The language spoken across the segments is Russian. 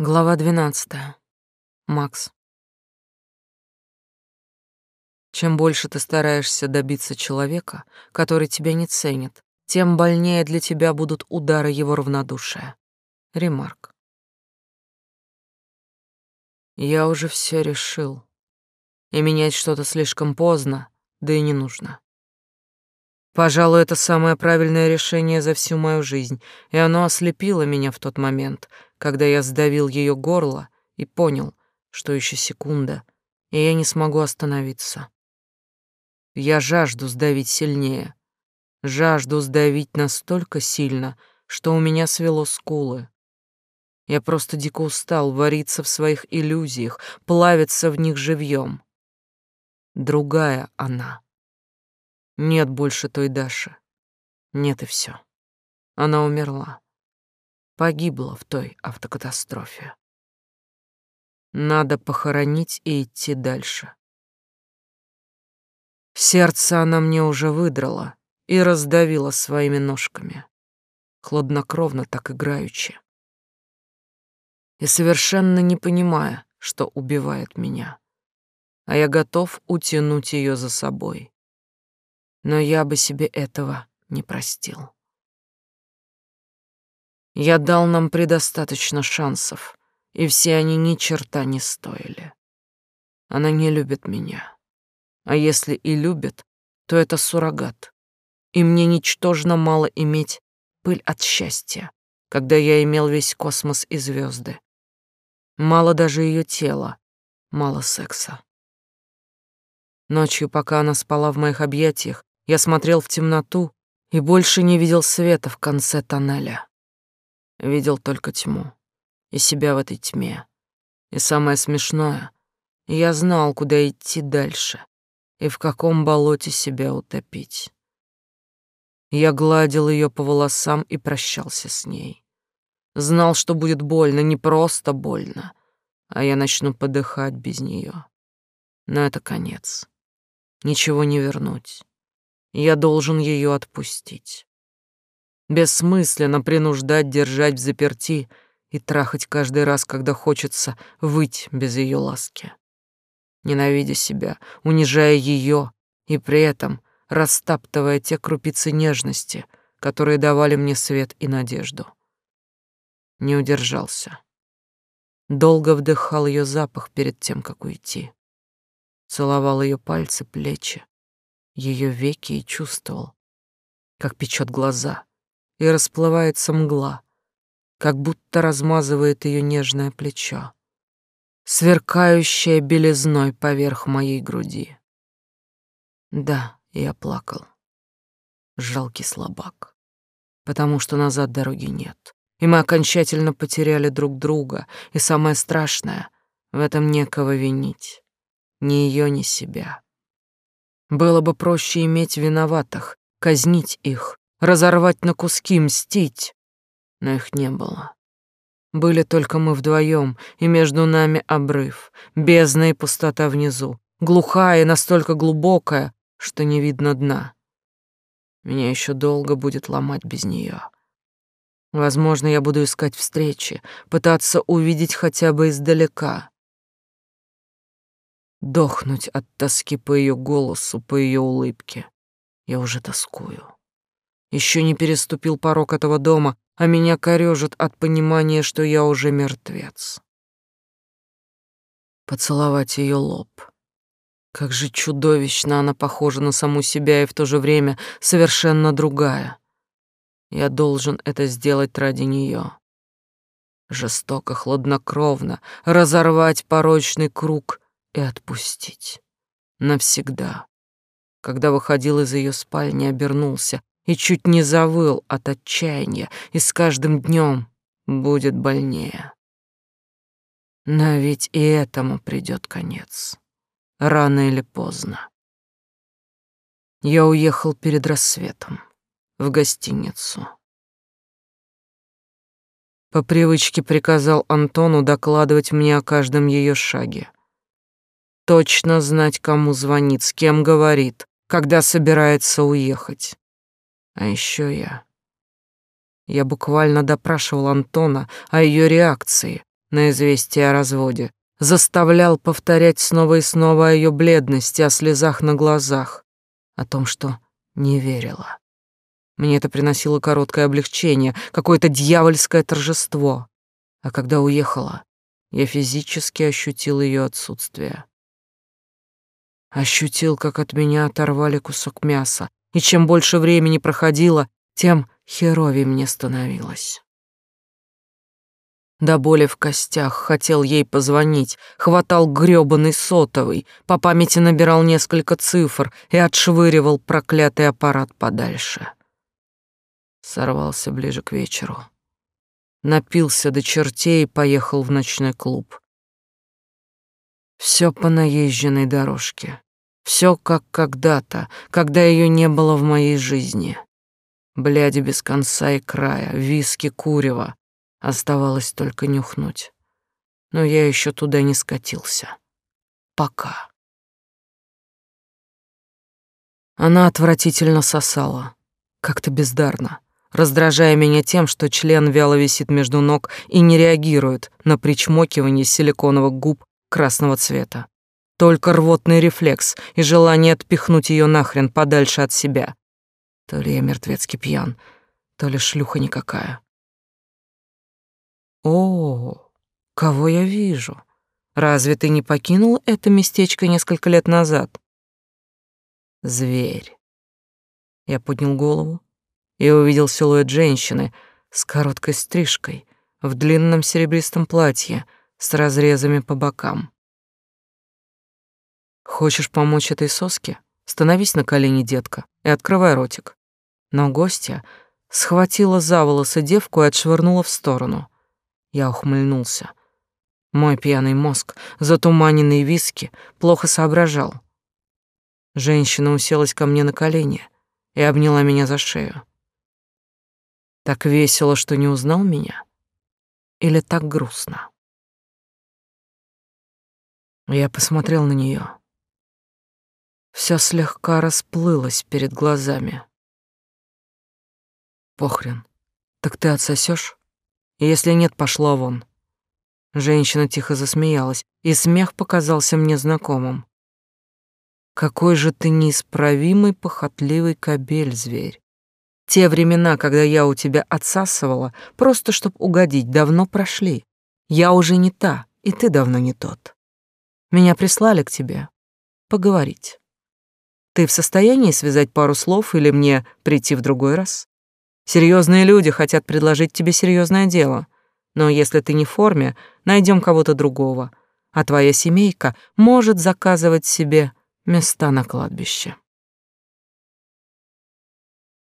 Глава 12. Макс. Чем больше ты стараешься добиться человека, который тебя не ценит, тем больнее для тебя будут удары его равнодушия. Ремарк. Я уже все решил. И менять что-то слишком поздно, да и не нужно. Пожалуй, это самое правильное решение за всю мою жизнь, и оно ослепило меня в тот момент, когда я сдавил ее горло и понял, что еще секунда, и я не смогу остановиться. Я жажду сдавить сильнее, жажду сдавить настолько сильно, что у меня свело скулы. Я просто дико устал вариться в своих иллюзиях, плавиться в них живьем. Другая она. Нет больше той Даши. Нет и все. Она умерла. Погибла в той автокатастрофе. Надо похоронить и идти дальше. Сердце она мне уже выдрала и раздавила своими ножками. Хладнокровно так играючи. И совершенно не понимая, что убивает меня. А я готов утянуть ее за собой но я бы себе этого не простил. Я дал нам предостаточно шансов, и все они ни черта не стоили. Она не любит меня. А если и любит, то это суррогат. И мне ничтожно мало иметь пыль от счастья, когда я имел весь космос и звезды. Мало даже ее тела, мало секса. Ночью, пока она спала в моих объятиях, я смотрел в темноту и больше не видел света в конце тоннеля. Видел только тьму и себя в этой тьме. И самое смешное, я знал, куда идти дальше и в каком болоте себя утопить. Я гладил ее по волосам и прощался с ней. Знал, что будет больно, не просто больно, а я начну подыхать без нее. Но это конец. Ничего не вернуть. Я должен ее отпустить. Бессмысленно принуждать держать в заперти и трахать каждый раз, когда хочется выть без ее ласки. Ненавидя себя, унижая ее и при этом растаптывая те крупицы нежности, которые давали мне свет и надежду. Не удержался. Долго вдыхал ее запах перед тем, как уйти. Целовал ее пальцы, плечи, ее веки и чувствовал, как печет глаза и расплывается мгла, как будто размазывает ее нежное плечо, сверкающее белизной поверх моей груди. Да, я плакал. Жалкий слабак, потому что назад дороги нет. И мы окончательно потеряли друг друга, и самое страшное — в этом некого винить. Ни ее, ни себя. Было бы проще иметь виноватых, казнить их, разорвать на куски, мстить. Но их не было. Были только мы вдвоем, и между нами обрыв, бездна и пустота внизу, глухая и настолько глубокая, что не видно дна. Меня еще долго будет ломать без нее. Возможно, я буду искать встречи, пытаться увидеть хотя бы издалека. Дохнуть от тоски по ее голосу, по ее улыбке. Я уже тоскую. Еще не переступил порог этого дома, а меня корежит от понимания, что я уже мертвец. Поцеловать ее лоб. Как же чудовищно она похожа на саму себя и в то же время совершенно другая. Я должен это сделать ради нее. Жестоко, хладнокровно разорвать порочный круг — и отпустить. Навсегда. Когда выходил из ее спальни, обернулся и чуть не завыл от отчаяния, и с каждым днем будет больнее. Но ведь и этому придет конец. Рано или поздно. Я уехал перед рассветом в гостиницу. По привычке приказал Антону докладывать мне о каждом ее шаге точно знать, кому звонит, с кем говорит, когда собирается уехать. А еще я... Я буквально допрашивал Антона о ее реакции, на известие о разводе, заставлял повторять снова и снова о ее бледности, о слезах на глазах, о том, что не верила. Мне это приносило короткое облегчение, какое-то дьявольское торжество. А когда уехала, я физически ощутил ее отсутствие. Ощутил, как от меня оторвали кусок мяса, и чем больше времени проходило, тем херовее мне становилось. До боли в костях хотел ей позвонить, хватал грёбаный сотовый, по памяти набирал несколько цифр и отшвыривал проклятый аппарат подальше. Сорвался ближе к вечеру. Напился до чертей и поехал в ночной клуб. Все по наезженной дорожке. Все как когда-то, когда ее не было в моей жизни. Бляди без конца и края, виски, курева, Оставалось только нюхнуть. Но я еще туда не скатился. Пока. Она отвратительно сосала, как-то бездарно, раздражая меня тем, что член вяло висит между ног и не реагирует на причмокивание силиконовых губ красного цвета. Только рвотный рефлекс и желание отпихнуть ее нахрен подальше от себя. То ли я мертвецки пьян, то ли шлюха никакая. О, кого я вижу? Разве ты не покинул это местечко несколько лет назад? Зверь. Я поднял голову и увидел силуэт женщины с короткой стрижкой в длинном серебристом платье с разрезами по бокам. Хочешь помочь этой соске? Становись на колени, детка, и открывай ротик. Но гостья схватила за волосы девку и отшвырнула в сторону — я ухмыльнулся. Мой пьяный мозг, затуманенный виски, плохо соображал. Женщина уселась ко мне на колени и обняла меня за шею. Так весело, что не узнал меня? Или так грустно? Я посмотрел на нее. Все слегка расплылось перед глазами. Похрен. Так ты отсосешь? Если нет, пошла вон. Женщина тихо засмеялась, и смех показался мне знакомым. Какой же ты неисправимый, похотливый кобель, зверь. Те времена, когда я у тебя отсасывала, просто чтоб угодить, давно прошли. Я уже не та, и ты давно не тот. Меня прислали к тебе поговорить. Ты в состоянии связать пару слов или мне прийти в другой раз? Серьезные люди хотят предложить тебе серьезное дело. Но если ты не в форме, найдем кого-то другого, а твоя семейка может заказывать себе места на кладбище.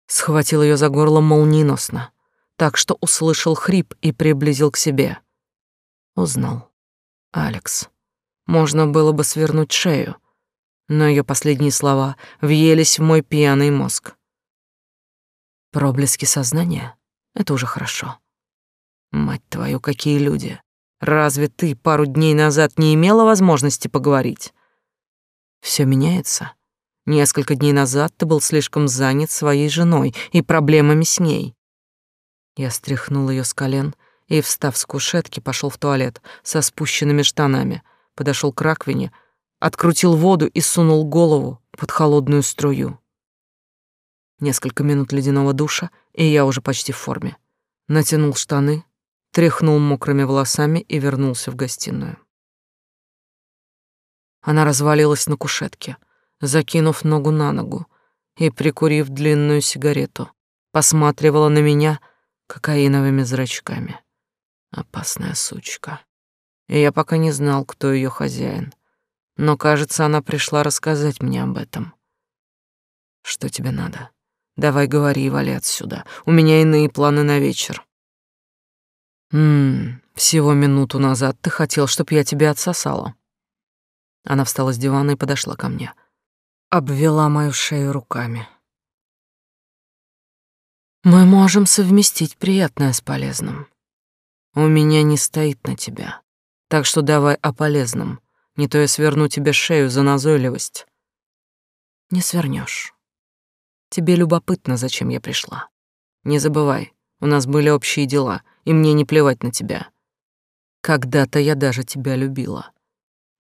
Схватил ее за горло молниеносно, так что услышал хрип и приблизил к себе. Узнал. Алекс. Можно было бы свернуть шею, но ее последние слова въелись в мой пьяный мозг. Проблески сознания — это уже хорошо. Мать твою, какие люди! Разве ты пару дней назад не имела возможности поговорить? Все меняется. Несколько дней назад ты был слишком занят своей женой и проблемами с ней. Я стряхнул ее с колен и, встав с кушетки, пошел в туалет со спущенными штанами, подошел к раковине, открутил воду и сунул голову под холодную струю. Несколько минут ледяного душа, и я уже почти в форме. Натянул штаны, тряхнул мокрыми волосами и вернулся в гостиную. Она развалилась на кушетке, закинув ногу на ногу и, прикурив длинную сигарету, посматривала на меня кокаиновыми зрачками. Опасная сучка. И я пока не знал, кто ее хозяин. Но, кажется, она пришла рассказать мне об этом. Что тебе надо? Давай говори и вали отсюда. У меня иные планы на вечер. Ммм, всего минуту назад ты хотел, чтоб я тебя отсосала. Она встала с дивана и подошла ко мне. Обвела мою шею руками. Мы можем совместить приятное с полезным. У меня не стоит на тебя. Так что давай о полезном. Не то я сверну тебе шею за назойливость. Не свернешь. Тебе любопытно, зачем я пришла. Не забывай, у нас были общие дела, и мне не плевать на тебя. Когда-то я даже тебя любила.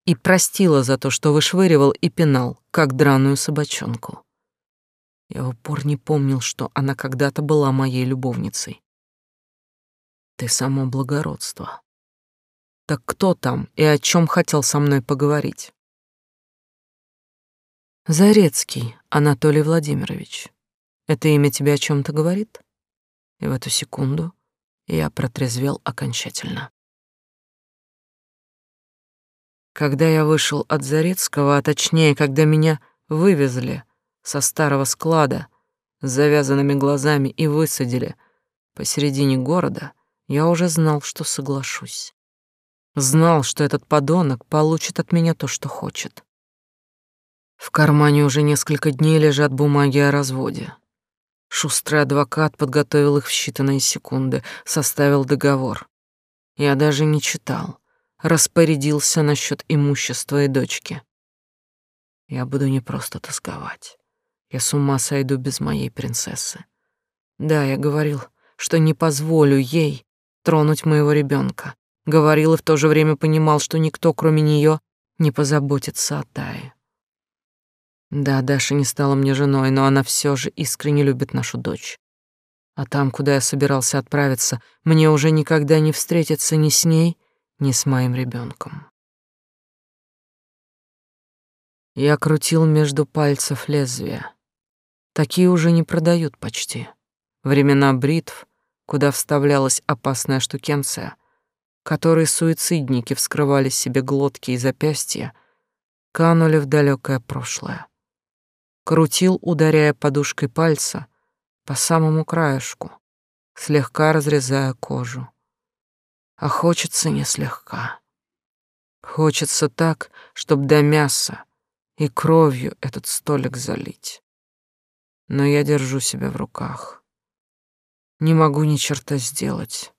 И простила за то, что вышвыривал и пинал, как драную собачонку. Я в упор не помнил, что она когда-то была моей любовницей. Ты само благородство. Так кто там и о чем хотел со мной поговорить? Зарецкий Анатолий Владимирович. Это имя тебе о чем то говорит? И в эту секунду я протрезвел окончательно. Когда я вышел от Зарецкого, а точнее, когда меня вывезли со старого склада с завязанными глазами и высадили посередине города, я уже знал, что соглашусь. Знал, что этот подонок получит от меня то, что хочет. В кармане уже несколько дней лежат бумаги о разводе. Шустрый адвокат подготовил их в считанные секунды, составил договор. Я даже не читал, распорядился насчет имущества и дочки. Я буду не просто тосковать. Я с ума сойду без моей принцессы. Да, я говорил, что не позволю ей тронуть моего ребенка. Говорил и в то же время понимал, что никто, кроме нее, не позаботится о Тае. Да, Даша не стала мне женой, но она все же искренне любит нашу дочь. А там, куда я собирался отправиться, мне уже никогда не встретиться ни с ней, ни с моим ребенком. Я крутил между пальцев лезвия. Такие уже не продают почти. Времена бритв, куда вставлялась опасная штукенция, которой суицидники вскрывали себе глотки и запястья, канули в далекое прошлое крутил, ударяя подушкой пальца по самому краешку, слегка разрезая кожу. А хочется не слегка. Хочется так, чтоб до мяса и кровью этот столик залить. Но я держу себя в руках. Не могу ни черта сделать.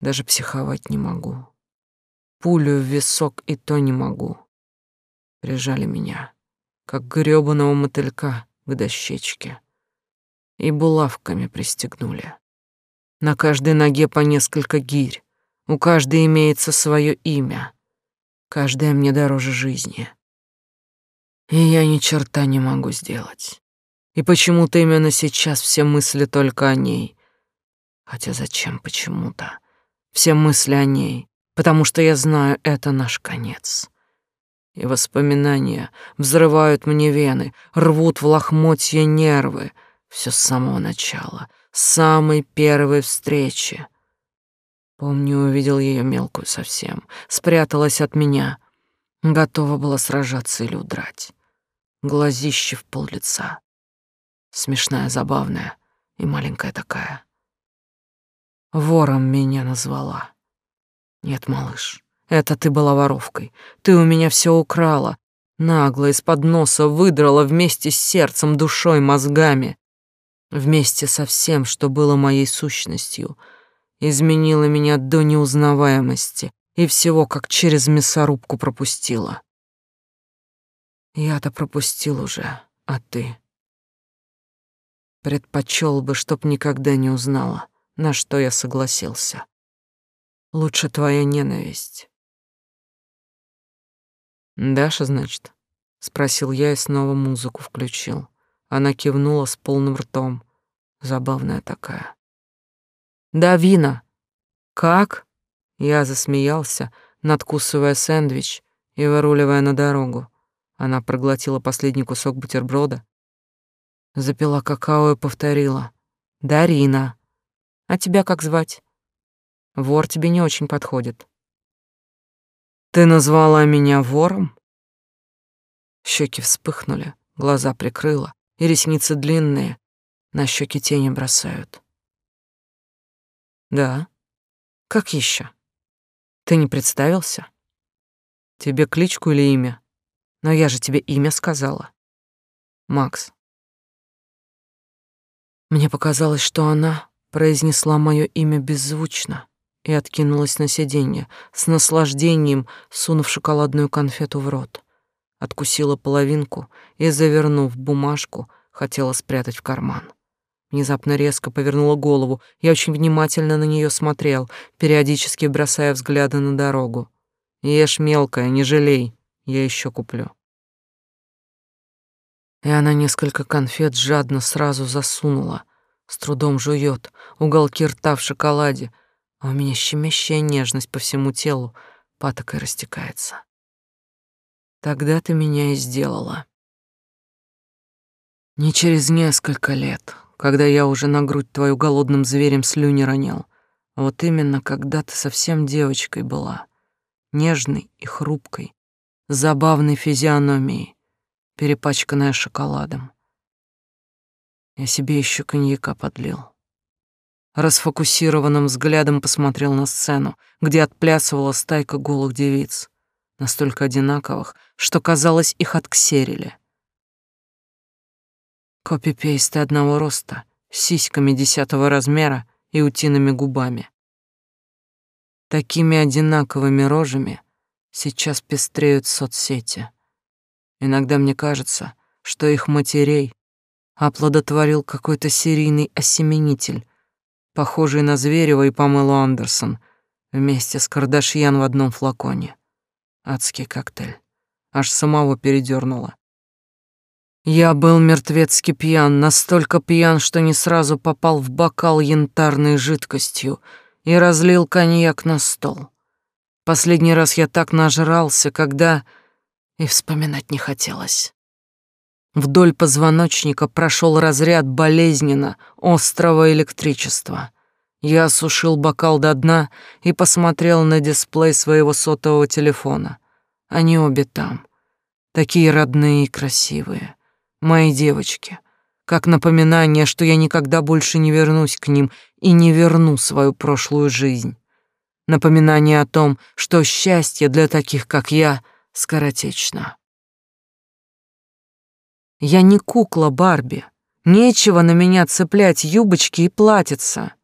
Даже психовать не могу. Пулю в висок и то не могу. Прижали меня как грёбаного мотылька к дощечке, и булавками пристегнули. На каждой ноге по несколько гирь, у каждой имеется свое имя, каждая мне дороже жизни. И я ни черта не могу сделать. И почему-то именно сейчас все мысли только о ней. Хотя зачем почему-то? Все мысли о ней, потому что я знаю, это наш конец и воспоминания взрывают мне вены, рвут в лохмотья нервы. Все с самого начала, с самой первой встречи. Помню, увидел ее мелкую совсем, спряталась от меня, готова была сражаться или удрать. Глазище в пол лица, смешная, забавная и маленькая такая. Вором меня назвала. Нет, малыш, это ты была воровкой. Ты у меня все украла. Нагло из-под носа выдрала вместе с сердцем, душой, мозгами. Вместе со всем, что было моей сущностью. Изменила меня до неузнаваемости и всего как через мясорубку пропустила. Я-то пропустил уже, а ты? Предпочел бы, чтоб никогда не узнала, на что я согласился. Лучше твоя ненависть, «Даша, значит?» — спросил я и снова музыку включил. Она кивнула с полным ртом. Забавная такая. «Да, Вина!» «Как?» Я засмеялся, надкусывая сэндвич и выруливая на дорогу. Она проглотила последний кусок бутерброда, запила какао и повторила. «Дарина! А тебя как звать?» «Вор тебе не очень подходит». Ты назвала меня вором? Щеки вспыхнули, глаза прикрыла, и ресницы длинные, на щеки тени бросают. Да. Как еще? Ты не представился? Тебе кличку или имя? Но я же тебе имя сказала. Макс. Мне показалось, что она произнесла мое имя беззвучно, и откинулась на сиденье, с наслаждением сунув шоколадную конфету в рот. Откусила половинку и, завернув бумажку, хотела спрятать в карман. Внезапно резко повернула голову. Я очень внимательно на нее смотрел, периодически бросая взгляды на дорогу. Ешь мелкая, не жалей, я еще куплю. И она несколько конфет жадно сразу засунула, с трудом жует, уголки рта в шоколаде, а у меня щемящая нежность по всему телу патокой растекается. Тогда ты меня и сделала. Не через несколько лет, когда я уже на грудь твою голодным зверем слюни ронял, а вот именно когда ты совсем девочкой была, нежной и хрупкой, забавной физиономией, перепачканная шоколадом. Я себе еще коньяка подлил. Расфокусированным взглядом посмотрел на сцену, где отплясывала стайка голых девиц, настолько одинаковых, что казалось, их отксерили. Копипейсты одного роста, с сиськами десятого размера и утиными губами. Такими одинаковыми рожами сейчас пестреют соцсети. Иногда мне кажется, что их матерей оплодотворил какой-то серийный осеменитель, похожий на Зверева и Памелу Андерсон, вместе с Кардашьян в одном флаконе. Адский коктейль. Аж самого передёрнуло. Я был мертвецки пьян, настолько пьян, что не сразу попал в бокал янтарной жидкостью и разлил коньяк на стол. Последний раз я так нажрался, когда и вспоминать не хотелось. Вдоль позвоночника прошел разряд болезненно острого электричества. Я осушил бокал до дна и посмотрел на дисплей своего сотового телефона. Они обе там, такие родные и красивые, мои девочки, как напоминание, что я никогда больше не вернусь к ним и не верну свою прошлую жизнь. Напоминание о том, что счастье для таких, как я, скоротечно. Я не кукла Барби. Нечего на меня цеплять юбочки и платьица.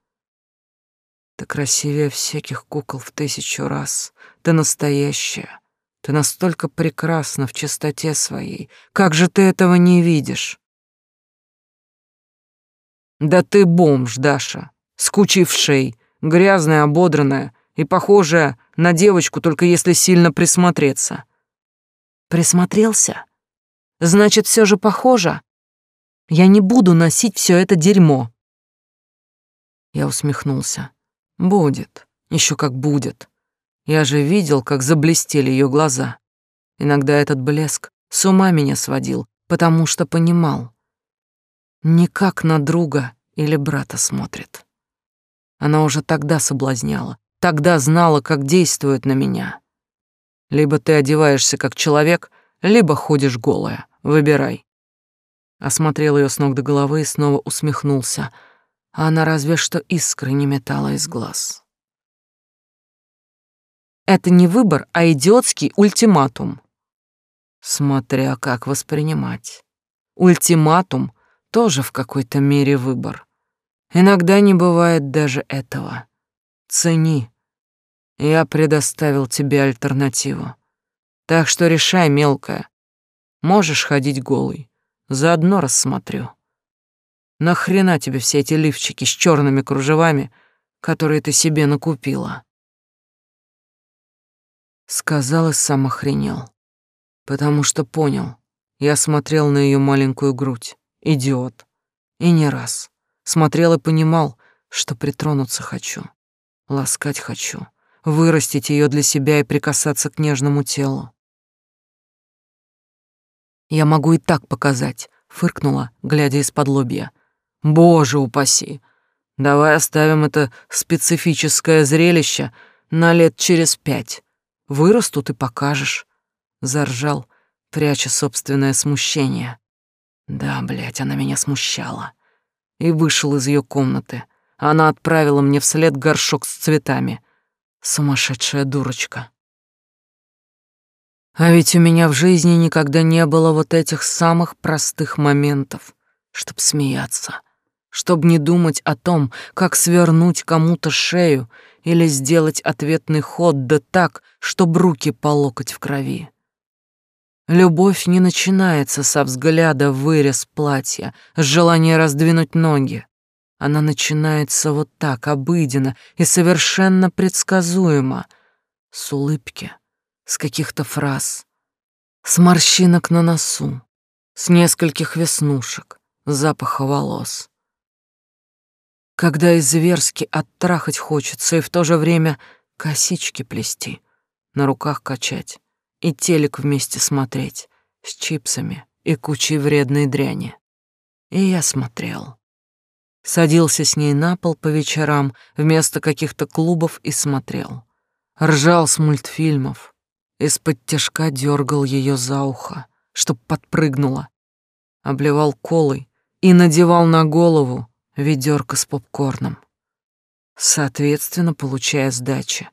Ты красивее всяких кукол в тысячу раз. Ты настоящая. Ты настолько прекрасна в чистоте своей. Как же ты этого не видишь? Да ты бомж, Даша, с кучей вшей, грязная, ободранная и похожая на девочку, только если сильно присмотреться. Присмотрелся? Значит, все же похоже. Я не буду носить все это дерьмо. Я усмехнулся. Будет, еще как будет. Я же видел, как заблестели ее глаза. Иногда этот блеск с ума меня сводил, потому что понимал. Не как на друга или брата смотрит. Она уже тогда соблазняла, тогда знала, как действует на меня. Либо ты одеваешься как человек, либо ходишь голая. Выбирай. Осмотрел ее с ног до головы и снова усмехнулся, а она разве что искры не метала из глаз. Это не выбор, а идиотский ультиматум. Смотря как воспринимать. Ультиматум тоже в какой-то мере выбор. Иногда не бывает даже этого. Цени. Я предоставил тебе альтернативу. Так что решай, мелкая. Можешь ходить голый. Заодно рассмотрю. Нахрена тебе все эти лифчики с черными кружевами, которые ты себе накупила? Сказал и сам охренел. Потому что понял. Я смотрел на ее маленькую грудь. Идиот. И не раз. Смотрел и понимал, что притронуться хочу. Ласкать хочу вырастить ее для себя и прикасаться к нежному телу. Я могу и так показать, фыркнула, глядя из-под лобья. Боже упаси. Давай оставим это специфическое зрелище на лет через пять. Вырастут и покажешь. Заржал, пряча собственное смущение. Да, блядь, она меня смущала. И вышел из ее комнаты. Она отправила мне вслед горшок с цветами. Сумасшедшая дурочка. А ведь у меня в жизни никогда не было вот этих самых простых моментов, чтоб смеяться, чтоб не думать о том, как свернуть кому-то шею или сделать ответный ход да так, чтоб руки по локоть в крови. Любовь не начинается со взгляда в вырез платья, с желания раздвинуть ноги. Она начинается вот так, обыденно и совершенно предсказуемо, с улыбки, с каких-то фраз, с морщинок на носу, с нескольких веснушек, запаха волос. Когда и зверски оттрахать хочется, и в то же время косички плести, на руках качать и телек вместе смотреть с чипсами и кучей вредной дряни. И я смотрел. Садился с ней на пол по вечерам вместо каких-то клубов и смотрел. Ржал с мультфильмов, из-под тяжка дергал ее за ухо, чтоб подпрыгнула, обливал колой и надевал на голову ведерко с попкорном, соответственно, получая сдачи.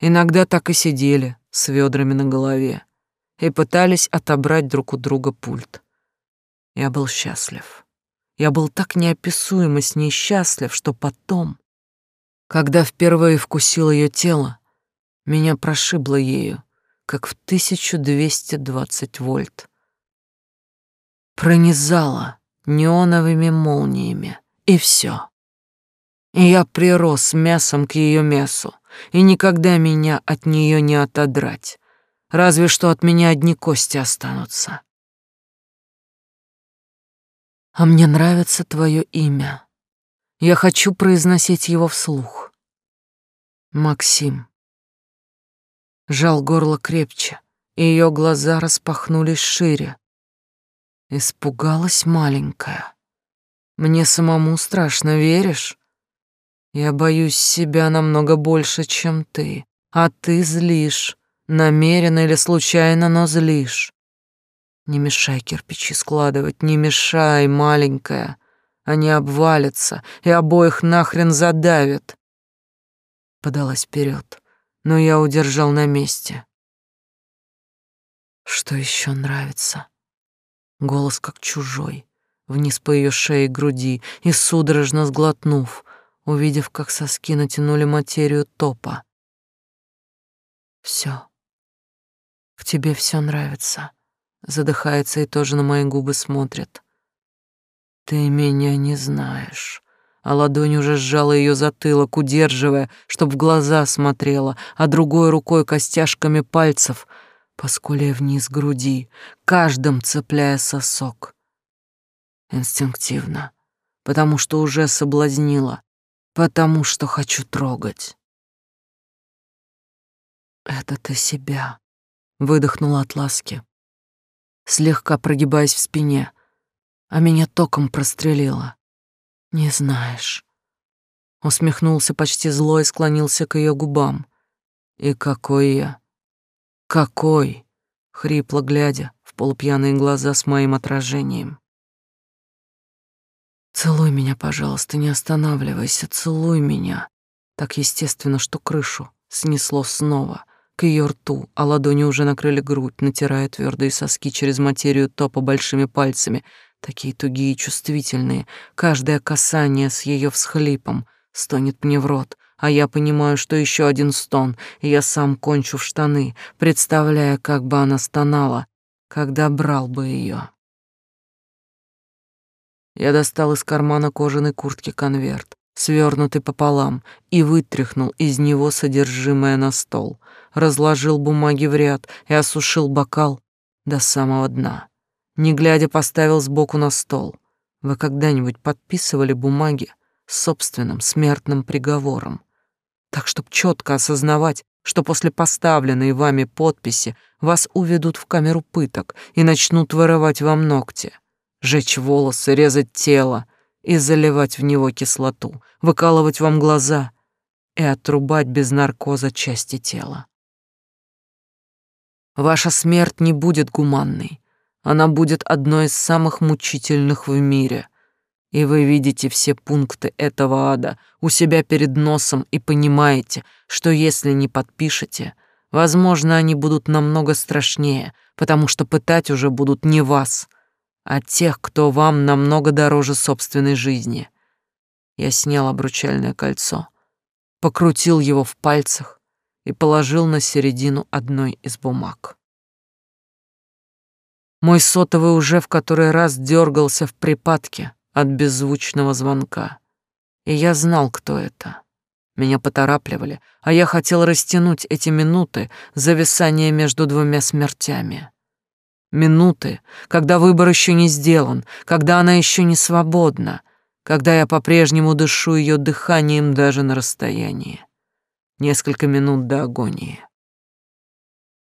Иногда так и сидели с ведрами на голове и пытались отобрать друг у друга пульт. Я был счастлив. Я был так неописуемо с ней счастлив, что потом, когда впервые вкусил ее тело, меня прошибло ею, как в 1220 вольт. Пронизало неоновыми молниями, и все. И я прирос мясом к ее мясу, и никогда меня от нее не отодрать, разве что от меня одни кости останутся. А мне нравится твое имя. Я хочу произносить его вслух. Максим. Жал горло крепче, и ее глаза распахнулись шире. Испугалась маленькая. Мне самому страшно, веришь? Я боюсь себя намного больше, чем ты, а ты злишь, намеренно или случайно, но злишь. Не мешай кирпичи складывать, не мешай, маленькая. Они обвалятся и обоих нахрен задавят. Подалась вперед, но я удержал на месте. Что еще нравится? Голос как чужой, вниз по ее шее и груди, и судорожно сглотнув, увидев, как соски натянули материю топа. Все. В тебе все нравится задыхается и тоже на мои губы смотрит. Ты меня не знаешь. А ладонь уже сжала ее затылок, удерживая, чтоб в глаза смотрела, а другой рукой костяшками пальцев по скуле вниз груди, каждым цепляя сосок. Инстинктивно, потому что уже соблазнила, потому что хочу трогать. «Это ты себя», — выдохнула от ласки слегка прогибаясь в спине, а меня током прострелило. Не знаешь. Усмехнулся почти зло и склонился к ее губам. И какой я? Какой? Хрипло глядя в полупьяные глаза с моим отражением. Целуй меня, пожалуйста, не останавливайся, целуй меня. Так естественно, что крышу снесло снова к ее рту, а ладони уже накрыли грудь, натирая твердые соски через материю топа большими пальцами, такие тугие и чувствительные. Каждое касание с ее всхлипом стонет мне в рот, а я понимаю, что еще один стон, и я сам кончу в штаны, представляя, как бы она стонала, когда брал бы ее. Я достал из кармана кожаной куртки конверт, свернутый пополам, и вытряхнул из него содержимое на стол — разложил бумаги в ряд и осушил бокал до самого дна. Не глядя, поставил сбоку на стол. Вы когда-нибудь подписывали бумаги с собственным смертным приговором? Так, чтобы четко осознавать, что после поставленной вами подписи вас уведут в камеру пыток и начнут вырывать вам ногти, жечь волосы, резать тело и заливать в него кислоту, выкалывать вам глаза и отрубать без наркоза части тела. Ваша смерть не будет гуманной. Она будет одной из самых мучительных в мире. И вы видите все пункты этого ада у себя перед носом и понимаете, что если не подпишете, возможно, они будут намного страшнее, потому что пытать уже будут не вас, а тех, кто вам намного дороже собственной жизни. Я снял обручальное кольцо, покрутил его в пальцах, и положил на середину одной из бумаг. Мой сотовый уже в который раз дергался в припадке от беззвучного звонка. И я знал, кто это. Меня поторапливали, а я хотел растянуть эти минуты зависания между двумя смертями. Минуты, когда выбор еще не сделан, когда она еще не свободна, когда я по-прежнему дышу ее дыханием даже на расстоянии. Несколько минут до агонии.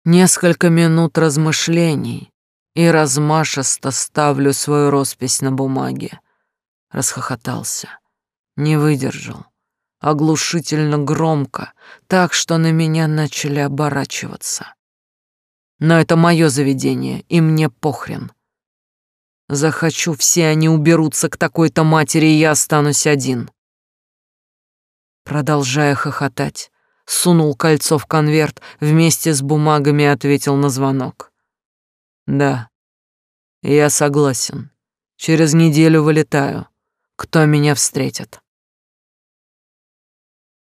Несколько минут размышлений, и размашисто ставлю свою роспись на бумаге. Расхохотался. Не выдержал. Оглушительно громко, так что на меня начали оборачиваться. Но это мое заведение, и мне похрен. Захочу, все они уберутся к такой-то матери, и я останусь один. Продолжая хохотать, сунул кольцо в конверт, вместе с бумагами ответил на звонок. Да, я согласен. Через неделю вылетаю. Кто меня встретит?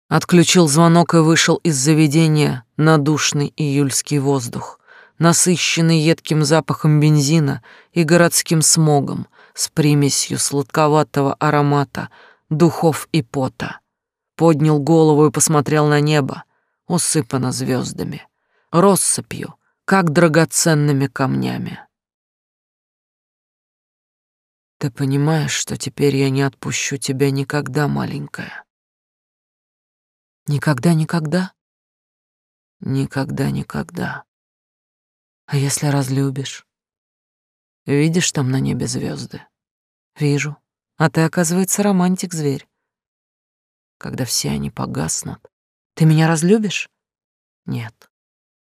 Отключил звонок и вышел из заведения на душный июльский воздух, насыщенный едким запахом бензина и городским смогом с примесью сладковатого аромата, духов и пота. Поднял голову и посмотрел на небо, усыпано звездами, россыпью, как драгоценными камнями. Ты понимаешь, что теперь я не отпущу тебя никогда, маленькая? Никогда-никогда? Никогда-никогда. А если разлюбишь? Видишь там на небе звезды? Вижу. А ты, оказывается, романтик-зверь. Когда все они погаснут, ты меня разлюбишь? Нет.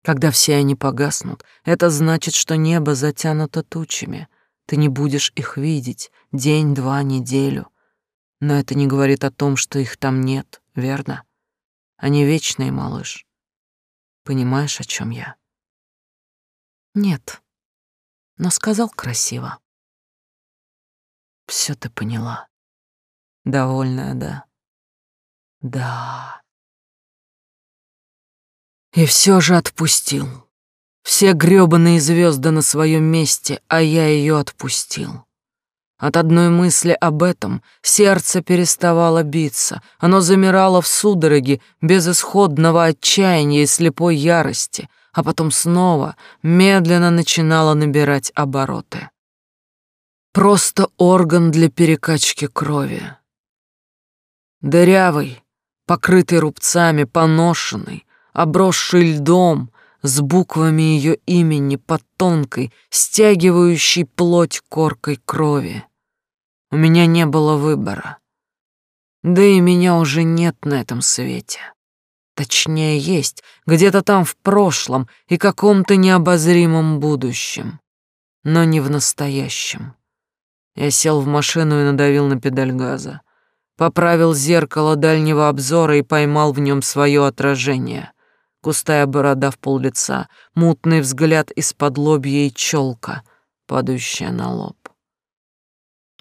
Когда все они погаснут, это значит, что небо затянуто тучами. Ты не будешь их видеть день, два, неделю. Но это не говорит о том, что их там нет, верно? Они вечные, малыш. Понимаешь, о чем я? Нет, но сказал красиво. Все ты поняла. Довольная, да? Да. И все же отпустил. Все грёбаные звезды на своем месте, а я ее отпустил. От одной мысли об этом сердце переставало биться, оно замирало в судороге безысходного отчаяния и слепой ярости, а потом снова медленно начинало набирать обороты. Просто орган для перекачки крови. Дырявый, покрытый рубцами, поношенный, обросший льдом, с буквами ее имени под тонкой, стягивающей плоть коркой крови. У меня не было выбора. Да и меня уже нет на этом свете. Точнее, есть, где-то там в прошлом и каком-то необозримом будущем, но не в настоящем. Я сел в машину и надавил на педаль газа. Поправил зеркало дальнего обзора и поймал в нем свое отражение. Густая борода в пол лица, мутный взгляд из-под лобья и челка, падающая на лоб.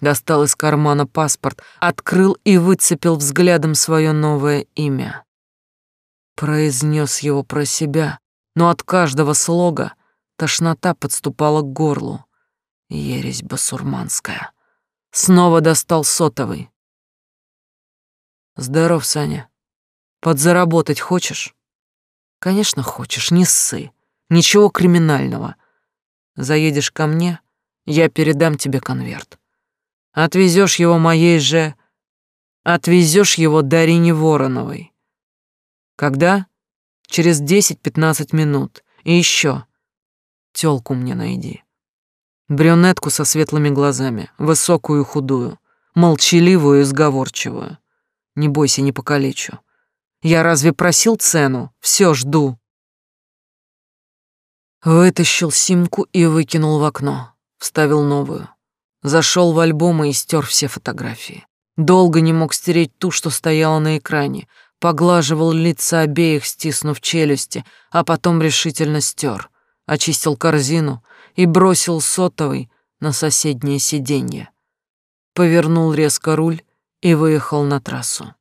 Достал из кармана паспорт, открыл и выцепил взглядом свое новое имя. Произнес его про себя, но от каждого слога тошнота подступала к горлу. Ересь басурманская. Снова достал сотовый. Здоров, Саня. Подзаработать хочешь? Конечно, хочешь, не ссы. Ничего криминального. Заедешь ко мне, я передам тебе конверт. Отвезешь его моей же... Отвезешь его Дарине Вороновой. Когда? Через 10-15 минут. И еще. Тёлку мне найди. Брюнетку со светлыми глазами, высокую и худую, молчаливую и сговорчивую. Не бойся, не покалечу. Я разве просил цену? Все жду. Вытащил симку и выкинул в окно. Вставил новую. Зашел в альбомы и стер все фотографии. Долго не мог стереть ту, что стояла на экране. Поглаживал лица обеих, стиснув челюсти, а потом решительно стер. Очистил корзину и бросил сотовый на соседнее сиденье. Повернул резко руль и выехал на трассу.